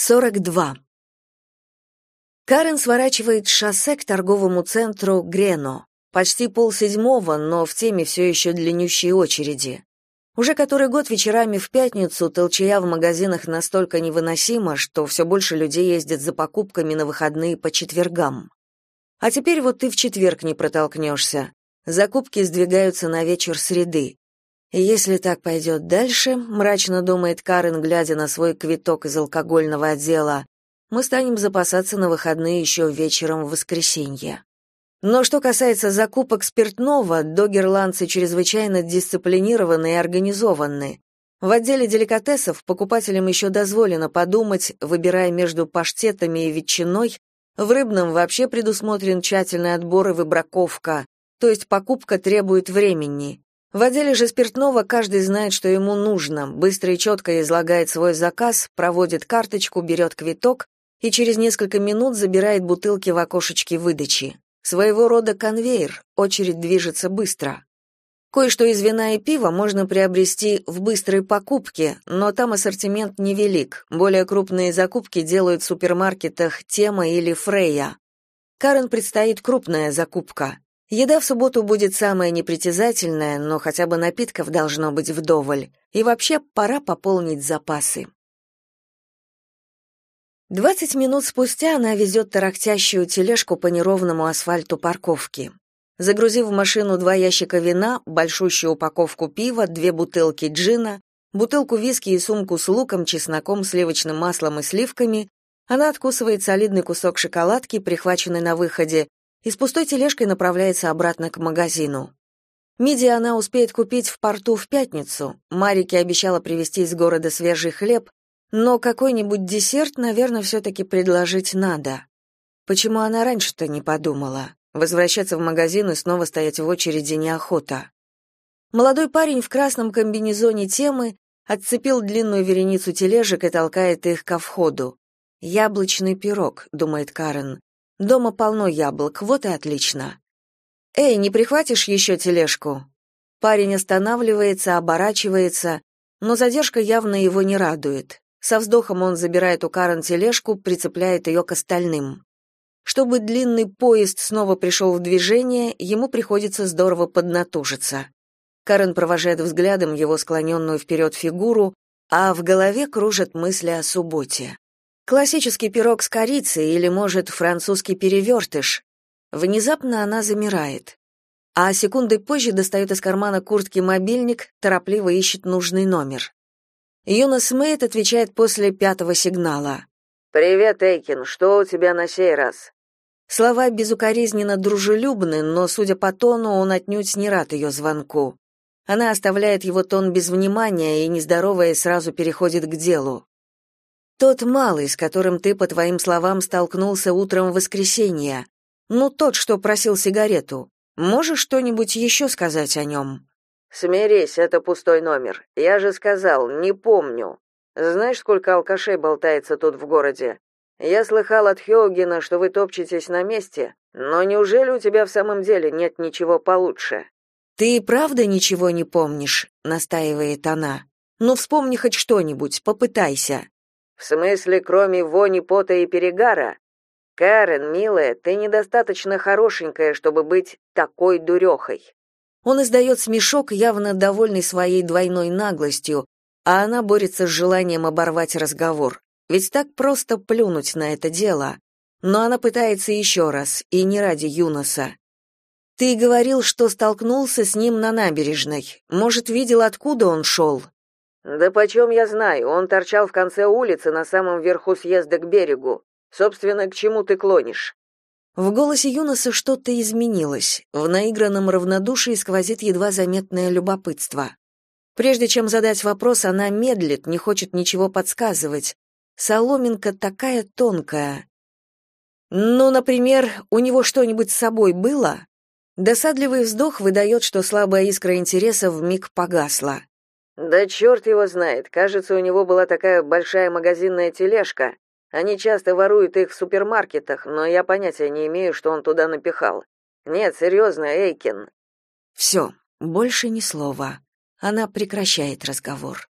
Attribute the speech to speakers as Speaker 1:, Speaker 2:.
Speaker 1: 42. Карен сворачивает с шоссе к торговому центру Грено. Почти полседьмого, но в теме все еще длиннющие очереди. Уже который год вечерами в пятницу толчая в магазинах настолько невыносима, что все больше людей ездят за покупками на выходные по четвергам. А теперь вот ты в четверг не протолкнешься. Закупки сдвигаются на вечер среды. Если так пойдет дальше, мрачно думает Карен, глядя на свой квиток из алкогольного отдела, мы станем запасаться на выходные еще вечером в воскресенье. Но что касается закупок спиртного, догерландцы чрезвычайно дисциплинированы и организованы. В отделе деликатесов покупателям еще дозволено подумать, выбирая между паштетами и ветчиной, в рыбном вообще предусмотрен тщательный отбор и выбраковка, то есть покупка требует времени. В отделе же спиртного каждый знает, что ему нужно, быстро и четко излагает свой заказ, проводит карточку, берет квиток и через несколько минут забирает бутылки в окошечке выдачи. Своего рода конвейер, очередь движется быстро. Кое-что из вина и пива можно приобрести в быстрой покупке, но там ассортимент невелик. Более крупные закупки делают в супермаркетах Тема или Фрея. Карен предстоит крупная закупка. Еда в субботу будет самая непритязательная, но хотя бы напитков должно быть вдоволь. И вообще пора пополнить запасы. Двадцать минут спустя она везет тарахтящую тележку по неровному асфальту парковки. Загрузив в машину два ящика вина, большущую упаковку пива, две бутылки джина, бутылку виски и сумку с луком, чесноком, сливочным маслом и сливками, она откусывает солидный кусок шоколадки, прихваченный на выходе, и с пустой тележкой направляется обратно к магазину. Миди она успеет купить в порту в пятницу. Марике обещала привезти из города свежий хлеб, но какой-нибудь десерт, наверное, все-таки предложить надо. Почему она раньше-то не подумала? Возвращаться в магазин и снова стоять в очереди неохота. Молодой парень в красном комбинезоне темы отцепил длинную вереницу тележек и толкает их ко входу. «Яблочный пирог», — думает Карен. Дома полно яблок, вот и отлично. Эй, не прихватишь еще тележку? Парень останавливается, оборачивается, но задержка явно его не радует. Со вздохом он забирает у Карен тележку, прицепляет ее к остальным. Чтобы длинный поезд снова пришел в движение, ему приходится здорово поднатужиться. Карен провожает взглядом его склоненную вперед фигуру, а в голове кружат мысли о субботе. Классический пирог с корицей или, может, французский перевертыш. Внезапно она замирает. А секунды позже достает из кармана куртки мобильник, торопливо ищет нужный номер. Юнос Мэйд отвечает после пятого сигнала.
Speaker 2: «Привет, Эйкин, что у тебя на сей раз?»
Speaker 1: Слова безукоризненно дружелюбны, но, судя по тону, он отнюдь не рад ее звонку. Она оставляет его тон без внимания и, нездоровая, сразу переходит к делу. Тот малый, с которым ты, по твоим словам, столкнулся утром в воскресенье. Ну, тот, что просил сигарету. Можешь что-нибудь еще сказать о нем?»
Speaker 2: «Смирись, это пустой номер. Я же сказал, не помню. Знаешь, сколько алкашей болтается тут в городе? Я слыхал от Хёгена, что вы топчетесь на месте, но неужели у тебя в самом деле нет ничего получше?»
Speaker 1: «Ты и правда ничего не помнишь?» — настаивает она. «Ну, вспомни хоть что-нибудь, попытайся».
Speaker 2: В смысле, кроме вони, пота и перегара? Карен, милая, ты недостаточно хорошенькая, чтобы быть такой дурехой.
Speaker 1: Он издает смешок, явно довольный своей двойной наглостью, а она борется с желанием оборвать разговор. Ведь так просто плюнуть на это дело. Но она пытается еще раз, и не ради Юноса. Ты говорил, что столкнулся с ним на набережной. Может, видел, откуда он шел?»
Speaker 2: Да почем я знаю, он торчал в конце улицы на самом верху съезда к берегу. Собственно, к чему ты клонишь?
Speaker 1: В голосе Юноса что-то изменилось. В наигранном равнодушии сквозит едва заметное любопытство. Прежде чем задать вопрос, она медлит, не хочет ничего подсказывать. Соломинка такая тонкая. Ну, например, у него что-нибудь с собой было? Досадливый вздох выдает, что слабая искра интереса вмиг погасла.
Speaker 2: Да черт его знает. Кажется, у него была такая большая магазинная тележка. Они часто воруют их в супермаркетах, но я понятия не имею, что он туда напихал. Нет, серьезно, Эйкин.
Speaker 1: Все, больше ни слова. Она прекращает разговор.